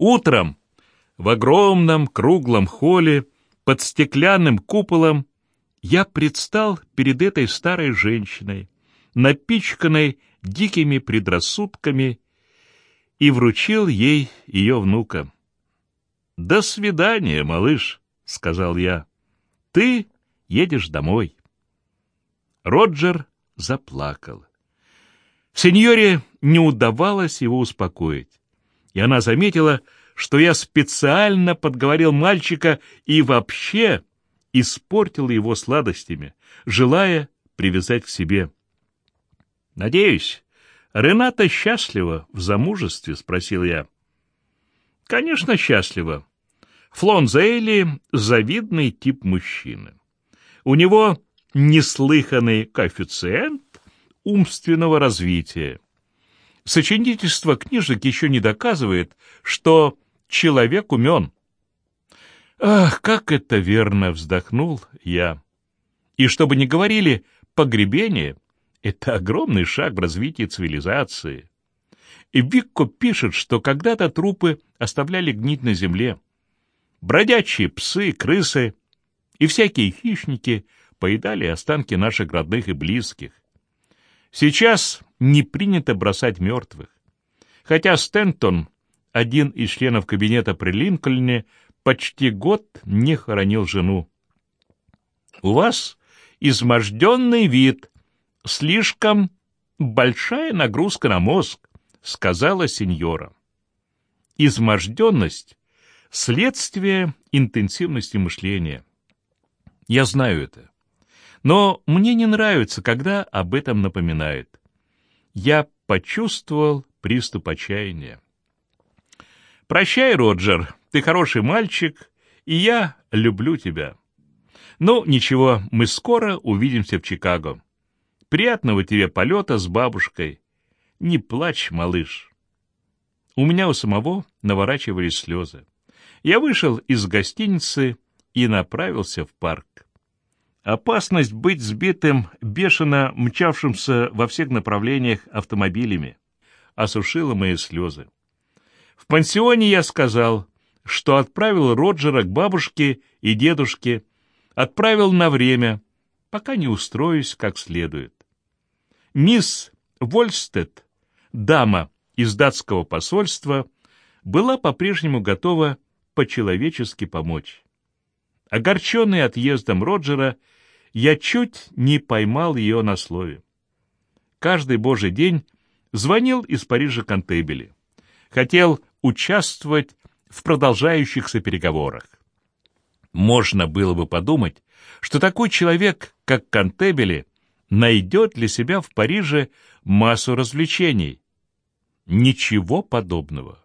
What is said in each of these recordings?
Утром в огромном круглом холле под стеклянным куполом я предстал перед этой старой женщиной, напичканной дикими предрассудками, и вручил ей ее внука. «До свидания, малыш», — сказал я. «Ты едешь домой». Роджер заплакал. Сеньоре не удавалось его успокоить, и она заметила, что я специально подговорил мальчика и вообще испортил его сладостями, желая привязать к себе. «Надеюсь, Рената счастлива в замужестве?» — спросил я. «Конечно, счастлива. Флонзейли — завидный тип мужчины. У него неслыханный коэффициент умственного развития. Сочинительство книжек еще не доказывает, что человек умен. Ах, как это верно вздохнул я. И чтобы не говорили, погребение — это огромный шаг в развитии цивилизации. И Викко пишет, что когда-то трупы оставляли гнить на земле. Бродячие псы, крысы и всякие хищники поедали останки наших родных и близких. Сейчас не принято бросать мертвых. Хотя Стентон, один из членов кабинета при Линкольне, почти год не хоронил жену. «У вас изможденный вид, слишком большая нагрузка на мозг», — сказала сеньора. Изможденность — следствие интенсивности мышления. Я знаю это. Но мне не нравится, когда об этом напоминают. Я почувствовал приступ отчаяния. «Прощай, Роджер, ты хороший мальчик, и я люблю тебя. Ну, ничего, мы скоро увидимся в Чикаго. Приятного тебе полета с бабушкой. Не плачь, малыш». У меня у самого наворачивались слезы. Я вышел из гостиницы и направился в парк. Опасность быть сбитым, бешено мчавшимся во всех направлениях автомобилями, осушила мои слезы. В пансионе я сказал, что отправил Роджера к бабушке и дедушке, отправил на время, пока не устроюсь как следует. Мисс Вольстед, дама из датского посольства, была по-прежнему готова по-человечески помочь. Огорченный отъездом Роджера, я чуть не поймал ее на слове. Каждый божий день звонил из Парижа Кантебели. Хотел участвовать в продолжающихся переговорах. Можно было бы подумать, что такой человек, как Кантебели, найдет для себя в Париже массу развлечений. Ничего подобного.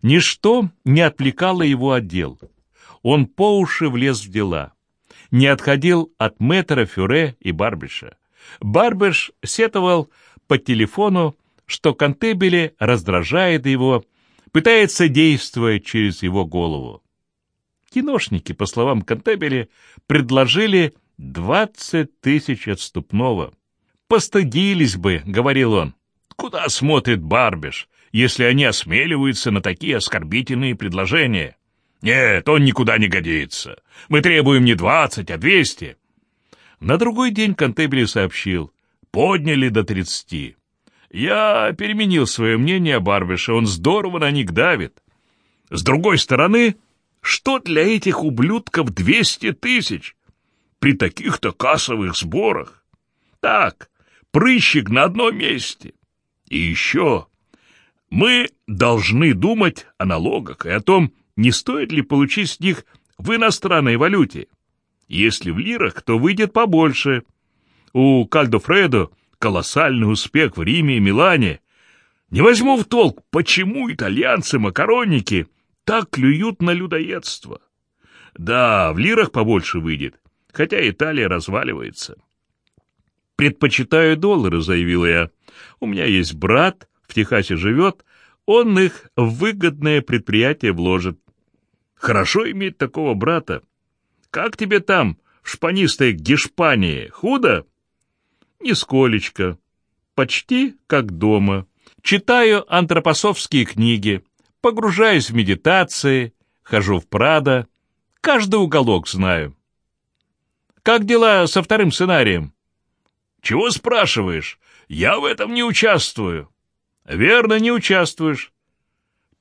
Ничто не отвлекало его от дел. Он по уши влез в дела. Не отходил от мэтра, Фюре и Барбиша. Барбиш сетовал по телефону, что Кантебели раздражает его, пытается действовать через его голову. Киношники, по словам Кантебели, предложили двадцать тысяч отступного. «Постыдились бы», — говорил он. «Куда смотрит Барбиш, если они осмеливаются на такие оскорбительные предложения?» «Нет, он никуда не годится. Мы требуем не двадцать, а двести». На другой день Кантебели сообщил. «Подняли до тридцати». Я переменил свое мнение о Барбише, он здорово на них давит. С другой стороны, что для этих ублюдков двести тысяч? При таких-то кассовых сборах. Так, прыщик на одном месте. И еще, мы должны думать о налогах и о том, не стоит ли получить с них в иностранной валюте. Если в лирах, то выйдет побольше. У Кальдофредо колоссальный успех в Риме и Милане. Не возьму в толк, почему итальянцы-макаронники так клюют на людоедство. Да, в лирах побольше выйдет, хотя Италия разваливается. «Предпочитаю доллары», — заявил я. «У меня есть брат, в Техасе живет, он их в выгодное предприятие вложит. Хорошо иметь такого брата. Как тебе там, в шпанистой Гешпании, худо? Нисколечко. Почти как дома. Читаю антропосовские книги. Погружаюсь в медитации, хожу в Прадо, каждый уголок знаю. Как дела со вторым сценарием? Чего спрашиваешь? Я в этом не участвую. Верно, не участвуешь.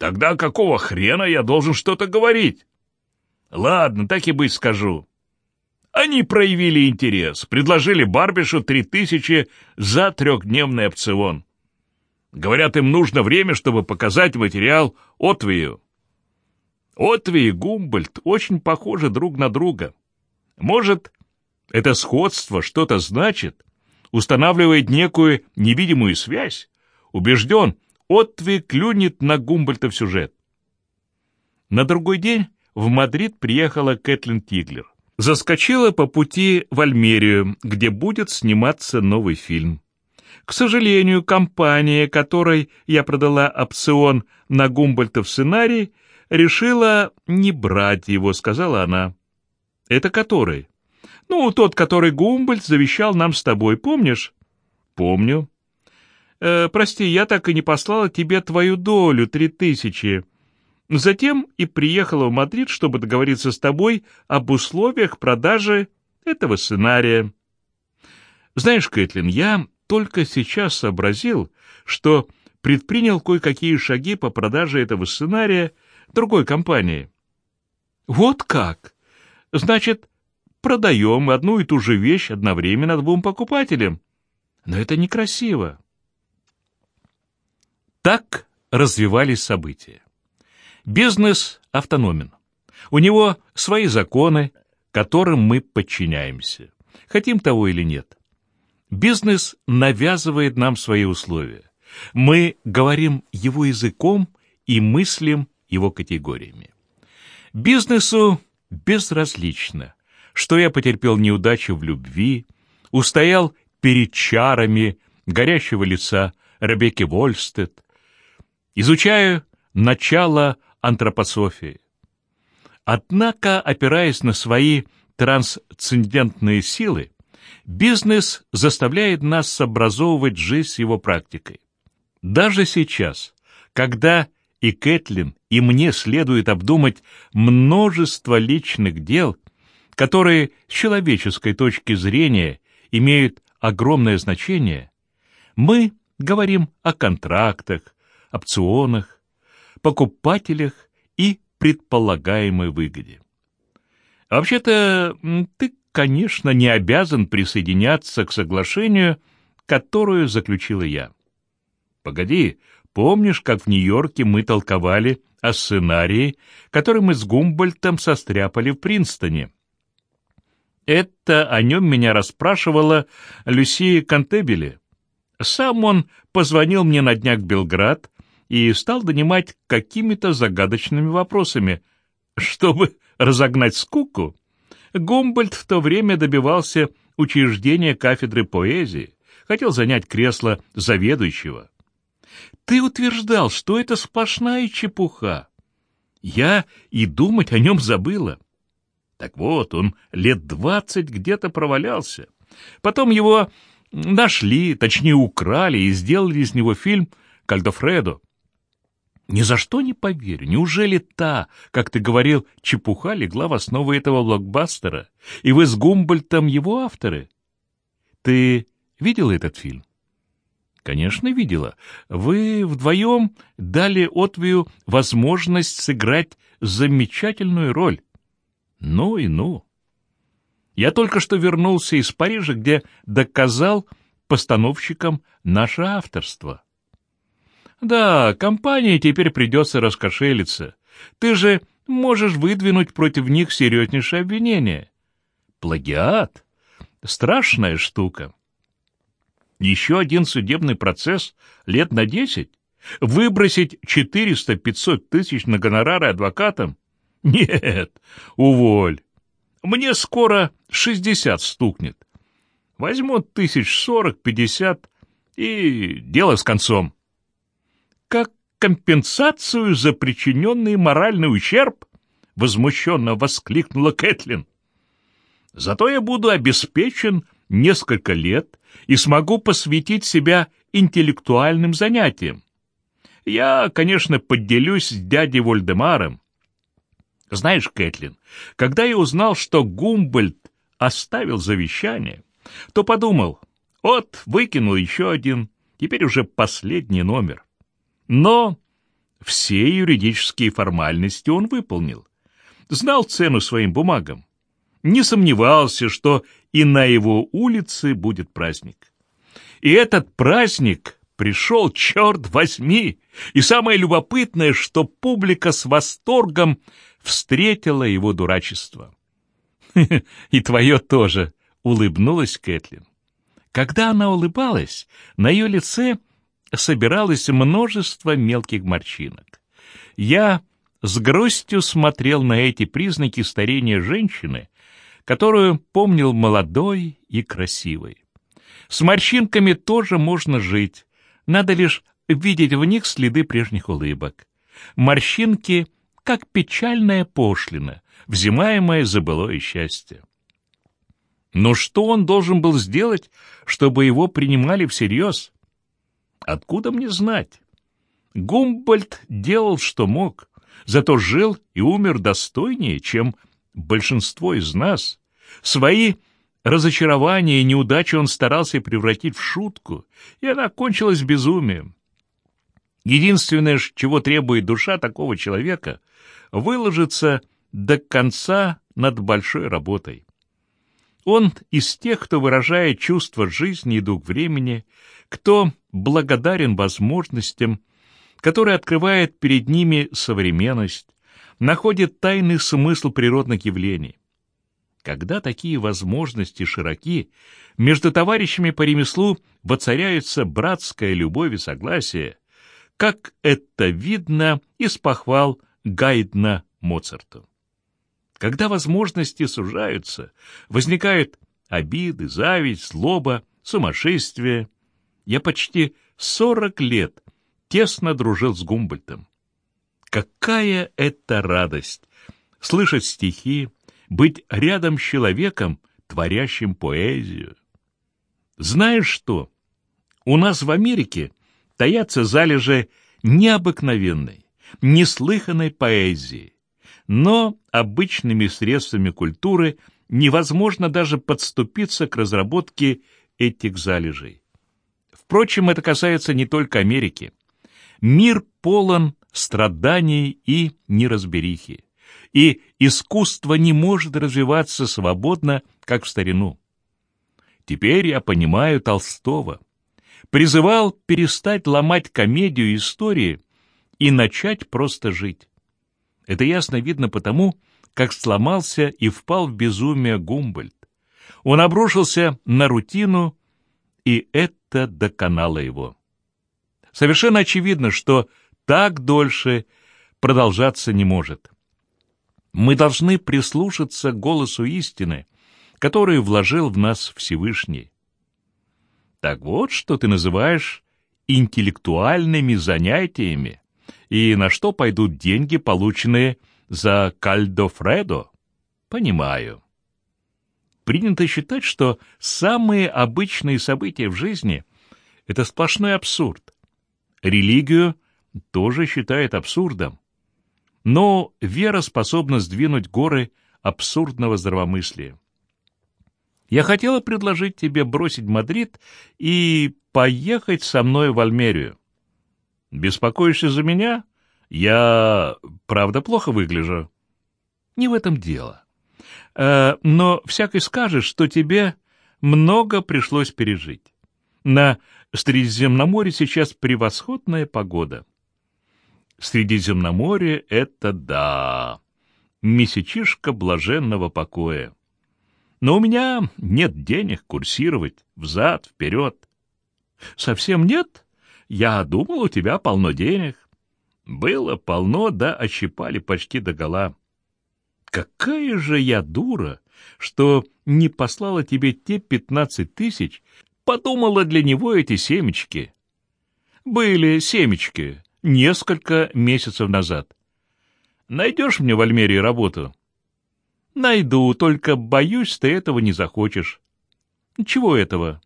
Тогда какого хрена я должен что-то говорить? Ладно, так и быть скажу. Они проявили интерес, предложили Барбишу три тысячи за трехдневный опцион. Говорят, им нужно время, чтобы показать материал Отвию. Отви и Гумбольд очень похожи друг на друга. Может, это сходство что-то значит, устанавливает некую невидимую связь? Убежден, Отви клюнет на Гумбольта в сюжет. На другой день в Мадрид приехала Кэтлин Тиглер. Заскочила по пути в Альмерию, где будет сниматься новый фильм. К сожалению, компания, которой я продала опцион на Гумбольтов сценарий, решила не брать его, сказала она. Это который? Ну, тот, который Гумбольд завещал нам с тобой, помнишь? Помню. Э, прости, я так и не послала тебе твою долю, три тысячи. Затем и приехала в Мадрид, чтобы договориться с тобой об условиях продажи этого сценария. Знаешь, Кэтлин, я только сейчас сообразил, что предпринял кое-какие шаги по продаже этого сценария другой компании. Вот как? Значит, продаем одну и ту же вещь одновременно двум покупателям. Но это некрасиво. Так развивались события. Бизнес автономен. У него свои законы, которым мы подчиняемся, хотим того или нет. Бизнес навязывает нам свои условия. Мы говорим его языком и мыслим его категориями. Бизнесу безразлично, что я потерпел неудачу в любви, устоял перед чарами горящего лица Ребекки Вольстед, изучаю начало антропософии. Однако, опираясь на свои трансцендентные силы, бизнес заставляет нас сообразовывать жизнь с его практикой. Даже сейчас, когда и Кэтлин, и мне следует обдумать множество личных дел, которые с человеческой точки зрения имеют огромное значение, мы говорим о контрактах, опционах, покупателях и предполагаемой выгоде. Вообще-то, ты, конечно, не обязан присоединяться к соглашению, которое заключила я. Погоди, помнишь, как в Нью-Йорке мы толковали о сценарии, который мы с Гумбольтом состряпали в Принстоне? Это о нем меня расспрашивала Люсия Кантебели. Сам он позвонил мне на днях в Белград и стал донимать какими-то загадочными вопросами. Чтобы разогнать скуку, Гумбольд в то время добивался учреждения кафедры поэзии, хотел занять кресло заведующего. Ты утверждал, что это сплошная чепуха. Я и думать о нем забыла. Так вот, он лет двадцать где-то провалялся. Потом его нашли, точнее украли и сделали из него фильм «Кальдофредо». Ни за что не поверю. Неужели та, как ты говорил, чепуха легла в основу этого блокбастера, и вы с Гумбольтом его авторы? Ты видел этот фильм? Конечно, видела. Вы вдвоем дали Отвию возможность сыграть замечательную роль. Ну и ну. Я только что вернулся из Парижа, где доказал постановщикам наше авторство. Да, компании теперь придется раскошелиться. Ты же можешь выдвинуть против них серьезнейшее обвинение. Плагиат — страшная штука. Еще один судебный процесс лет на десять? Выбросить 400-500 тысяч на гонорары адвокатам? Нет, уволь. Мне скоро 60 стукнет. Возьмут тысяч сорок-пятьдесят, и дело с концом компенсацию за причиненный моральный ущерб?» — возмущенно воскликнула Кэтлин. «Зато я буду обеспечен несколько лет и смогу посвятить себя интеллектуальным занятиям. Я, конечно, поделюсь с дядей Вольдемаром. Знаешь, Кэтлин, когда я узнал, что Гумбольд оставил завещание, то подумал, вот, выкинул еще один, теперь уже последний номер. Но все юридические формальности он выполнил. Знал цену своим бумагам. Не сомневался, что и на его улице будет праздник. И этот праздник пришел, черт возьми! И самое любопытное, что публика с восторгом встретила его дурачество. «И твое тоже», — улыбнулась Кэтлин. Когда она улыбалась, на ее лице собиралось множество мелких морщинок. Я с грустью смотрел на эти признаки старения женщины, которую помнил молодой и красивой. С морщинками тоже можно жить, надо лишь видеть в них следы прежних улыбок. Морщинки — как печальная пошлина, взимаемая за былое счастье. Но что он должен был сделать, чтобы его принимали всерьез? Откуда мне знать? Гумбольд делал, что мог, зато жил и умер достойнее, чем большинство из нас. Свои разочарования и неудачи он старался превратить в шутку, и она кончилась безумием. Единственное, чего требует душа такого человека — выложиться до конца над большой работой. Он из тех, кто выражает чувство жизни и дух времени, кто благодарен возможностям, который открывает перед ними современность, находит тайный смысл природных явлений. Когда такие возможности широки, между товарищами по ремеслу воцаряется братская любовь и согласие, как это видно из похвал Гайдна Моцарту. Когда возможности сужаются, возникают обиды, зависть, злоба, сумасшествие. Я почти сорок лет тесно дружил с Гумбольтом. Какая это радость! Слышать стихи, быть рядом с человеком, творящим поэзию. Знаешь что? У нас в Америке таятся залежи необыкновенной, неслыханной поэзии. Но обычными средствами культуры невозможно даже подступиться к разработке этих залежей. Впрочем, это касается не только Америки. Мир полон страданий и неразберихи, и искусство не может развиваться свободно, как в старину. Теперь я понимаю Толстого. Призывал перестать ломать комедию истории и начать просто жить. Это ясно видно потому, как сломался и впал в безумие Гумбольд. Он обрушился на рутину, и это доконало его. Совершенно очевидно, что так дольше продолжаться не может. Мы должны прислушаться к голосу истины, который вложил в нас Всевышний. Так вот, что ты называешь интеллектуальными занятиями и на что пойдут деньги, полученные за кальдофредо? Понимаю. Принято считать, что самые обычные события в жизни — это сплошной абсурд. Религию тоже считает абсурдом. Но вера способна сдвинуть горы абсурдного здравомыслия. Я хотела предложить тебе бросить Мадрид и поехать со мной в Альмерию. Беспокоишься за меня? Я, правда, плохо выгляжу. Не в этом дело. Э, но всякий скажет, что тебе много пришлось пережить. На Средиземноморье сейчас превосходная погода. Средиземноморье — это да, месячишка блаженного покоя. Но у меня нет денег курсировать взад-вперед. Совсем нет? Я думал, у тебя полно денег. Было полно, да ощипали почти догола. Какая же я дура, что не послала тебе те пятнадцать тысяч, подумала для него эти семечки. Были семечки несколько месяцев назад. Найдешь мне в Альмерии работу? Найду, только боюсь, ты этого не захочешь. Чего этого?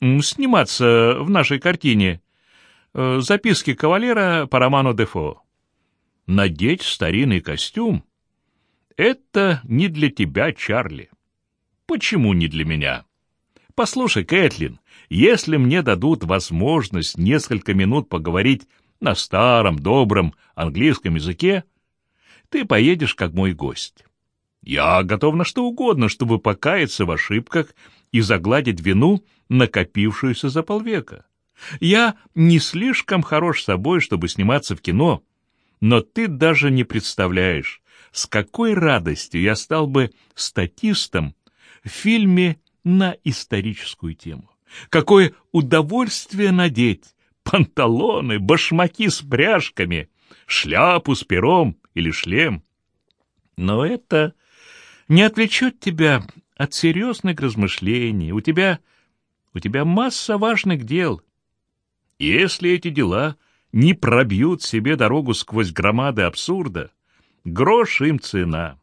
Сниматься в нашей картине. Э, записки кавалера по роману Дефо. Надеть старинный костюм — это не для тебя, Чарли. Почему не для меня? Послушай, Кэтлин, если мне дадут возможность несколько минут поговорить на старом, добром английском языке, ты поедешь как мой гость. Я готов на что угодно, чтобы покаяться в ошибках и загладить вину, накопившуюся за полвека. Я не слишком хорош собой, чтобы сниматься в кино, но ты даже не представляешь, с какой радостью я стал бы статистом в фильме на историческую тему. Какое удовольствие надеть панталоны, башмаки с пряжками, шляпу с пером или шлем. Но это не отвлечет тебя от серьезных размышлений. У тебя, у тебя масса важных дел. Если эти дела не пробьют себе дорогу сквозь громады абсурда, грош им цена.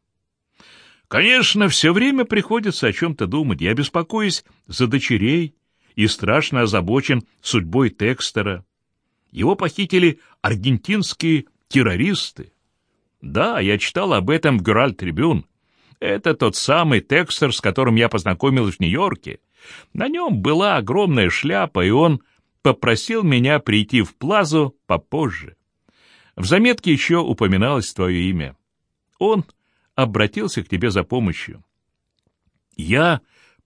Конечно, все время приходится о чем-то думать. Я беспокоюсь за дочерей и страшно озабочен судьбой Текстера. Его похитили аргентинские террористы. Да, я читал об этом в Гюраль Трибюн. Это тот самый Текстер, с которым я познакомилась в Нью-Йорке. На нем была огромная шляпа, и он попросил меня прийти в Плазу попозже. В заметке еще упоминалось твое имя. Он обратился к тебе за помощью. Я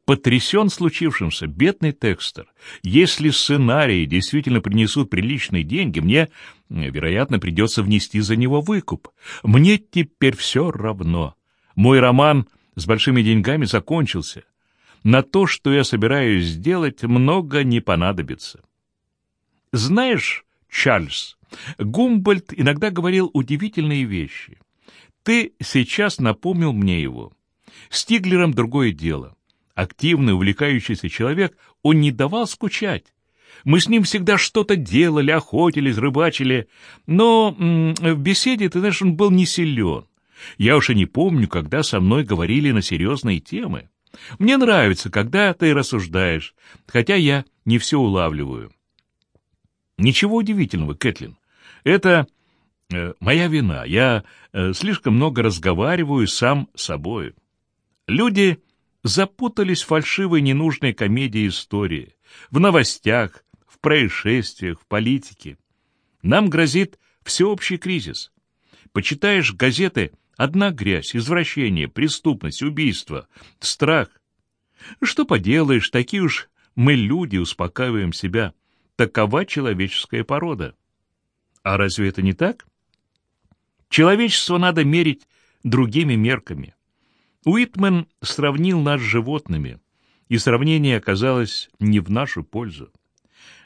потрясен случившимся, бедный текстер. Если сценарии действительно принесут приличные деньги, мне, вероятно, придется внести за него выкуп. Мне теперь все равно. Мой роман с большими деньгами закончился. На то, что я собираюсь сделать, много не понадобится. Знаешь, Чарльз, Гумбольд иногда говорил удивительные вещи. Ты сейчас напомнил мне его. С Тиглером другое дело. Активный, увлекающийся человек, он не давал скучать. Мы с ним всегда что-то делали, охотились, рыбачили, но в беседе, ты знаешь, он был не силен. Я уж и не помню, когда со мной говорили на серьезные темы. Мне нравится, когда ты рассуждаешь, хотя я не все улавливаю. Ничего удивительного, Кэтлин. Это э, моя вина. Я э, слишком много разговариваю сам с собой. Люди запутались в фальшивой ненужной комедии истории, в новостях, в происшествиях, в политике. Нам грозит всеобщий кризис. Почитаешь газеты — одна грязь, извращение, преступность, убийство, страх. Что поделаешь, такие уж мы люди, успокаиваем себя. Такова человеческая порода. А разве это не так? Человечество надо мерить другими мерками. Уитмен сравнил нас с животными, и сравнение оказалось не в нашу пользу.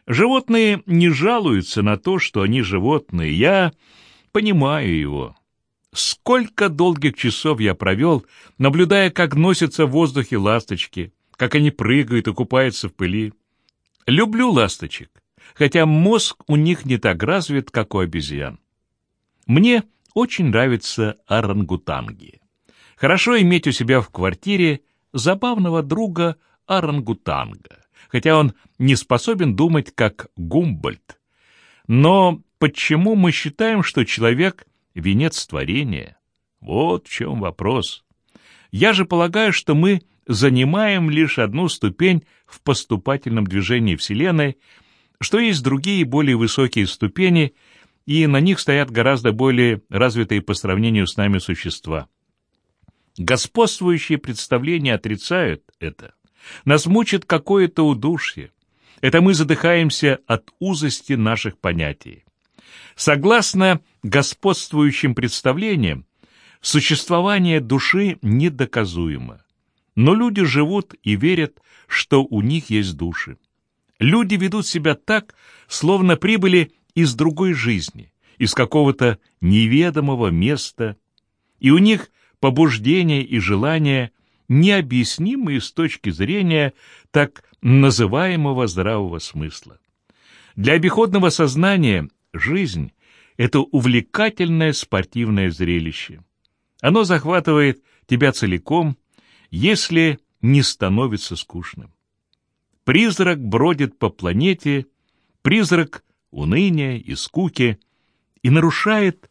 Животные не жалуются на то, что они животные. Я понимаю его. Сколько долгих часов я провел, наблюдая, как носятся в воздухе ласточки, как они прыгают и купаются в пыли. Люблю ласточек, хотя мозг у них не так развит, как у обезьян. Мне очень нравятся орангутанги. Хорошо иметь у себя в квартире забавного друга орангутанга, хотя он не способен думать как Гумбольд. Но почему мы считаем, что человек — венец творения? Вот в чем вопрос. Я же полагаю, что мы занимаем лишь одну ступень в поступательном движении Вселенной, что есть другие более высокие ступени, и на них стоят гораздо более развитые по сравнению с нами существа. Господствующие представления отрицают это. Нас мучит какое-то удушье. Это мы задыхаемся от узости наших понятий. Согласно господствующим представлениям, существование души недоказуемо. Но люди живут и верят, что у них есть души. Люди ведут себя так, словно прибыли из другой жизни, из какого-то неведомого места, и у них побуждения и желания необъяснимые с точки зрения так называемого здравого смысла. Для обиходного сознания жизнь — это увлекательное спортивное зрелище. Оно захватывает тебя целиком, если не становится скучным. Призрак бродит по планете, призрак уныния и скуки и нарушает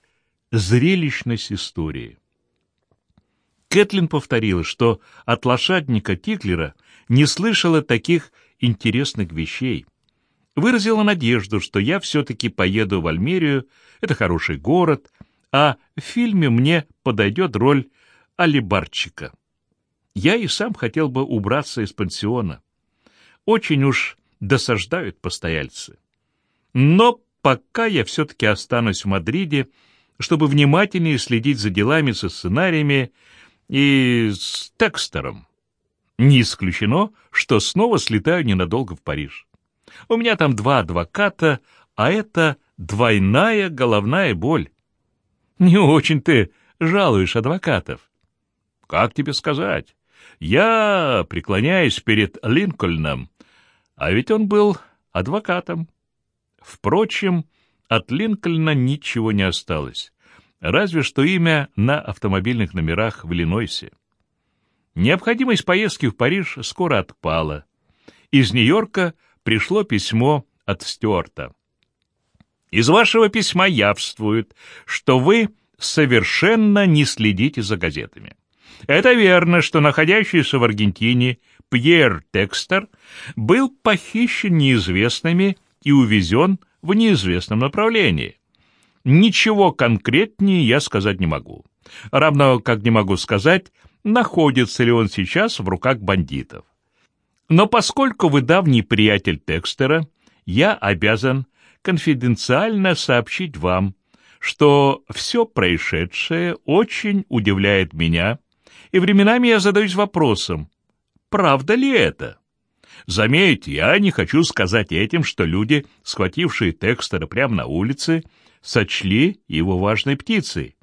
зрелищность истории. Кэтлин повторила, что от лошадника Тиклера не слышала таких интересных вещей. Выразила надежду, что я все-таки поеду в Альмерию, это хороший город, а в фильме мне подойдет роль алибарчика. Я и сам хотел бы убраться из пансиона. Очень уж досаждают постояльцы. Но пока я все-таки останусь в Мадриде, чтобы внимательнее следить за делами со сценариями и с Текстером. Не исключено, что снова слетаю ненадолго в Париж. У меня там два адвоката, а это двойная головная боль. Не очень ты жалуешь адвокатов. Как тебе сказать? Я преклоняюсь перед Линкольном, а ведь он был адвокатом. Впрочем, от Линкольна ничего не осталось разве что имя на автомобильных номерах в Иллинойсе. Необходимость поездки в Париж скоро отпала. Из Нью-Йорка пришло письмо от Стюарта. «Из вашего письма явствует, что вы совершенно не следите за газетами. Это верно, что находящийся в Аргентине Пьер Текстер был похищен неизвестными и увезен в неизвестном направлении. Ничего конкретнее я сказать не могу. Равно как не могу сказать, находится ли он сейчас в руках бандитов. Но поскольку вы давний приятель Текстера, я обязан конфиденциально сообщить вам, что все происшедшее очень удивляет меня, и временами я задаюсь вопросом, правда ли это? Заметьте, я не хочу сказать этим, что люди, схватившие Текстера прямо на улице, сочли его важной птицей.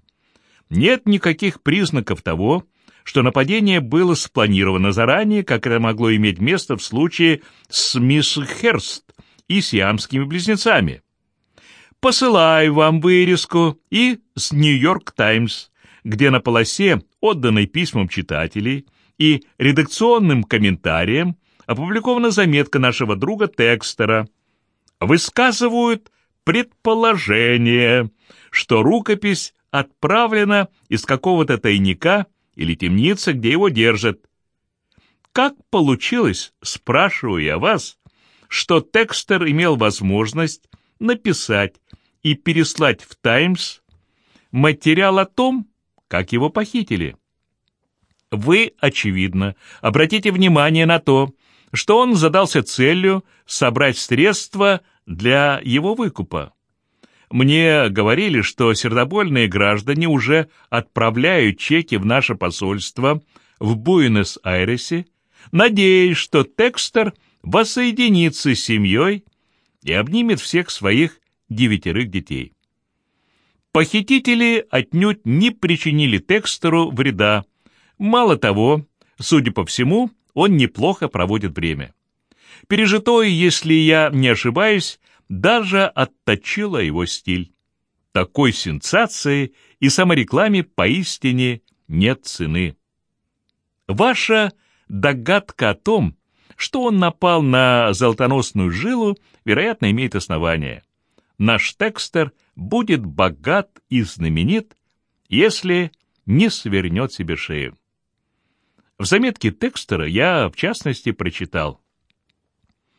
Нет никаких признаков того, что нападение было спланировано заранее, как это могло иметь место в случае с мисс Херст и сиамскими близнецами. Посылаю вам вырезку и с «Нью-Йорк Таймс», где на полосе, отданной письмам читателей и редакционным комментариям, опубликована заметка нашего друга Текстера. Высказывают предположение, что рукопись отправлена из какого-то тайника или темницы, где его держат. Как получилось, спрашиваю я вас, что Текстер имел возможность написать и переслать в «Таймс» материал о том, как его похитили? Вы, очевидно, обратите внимание на то, что он задался целью собрать средства для его выкупа. Мне говорили, что сердобольные граждане уже отправляют чеки в наше посольство в Буэнос-Айресе, надеясь, что Текстер воссоединится с семьей и обнимет всех своих девятерых детей. Похитители отнюдь не причинили Текстеру вреда. Мало того, судя по всему, он неплохо проводит время. Пережитое, если я не ошибаюсь, даже отточило его стиль. Такой сенсации и саморекламе поистине нет цены. Ваша догадка о том, что он напал на золотоносную жилу, вероятно, имеет основание. Наш текстер будет богат и знаменит, если не свернет себе шею. В заметке Текстера я, в частности, прочитал.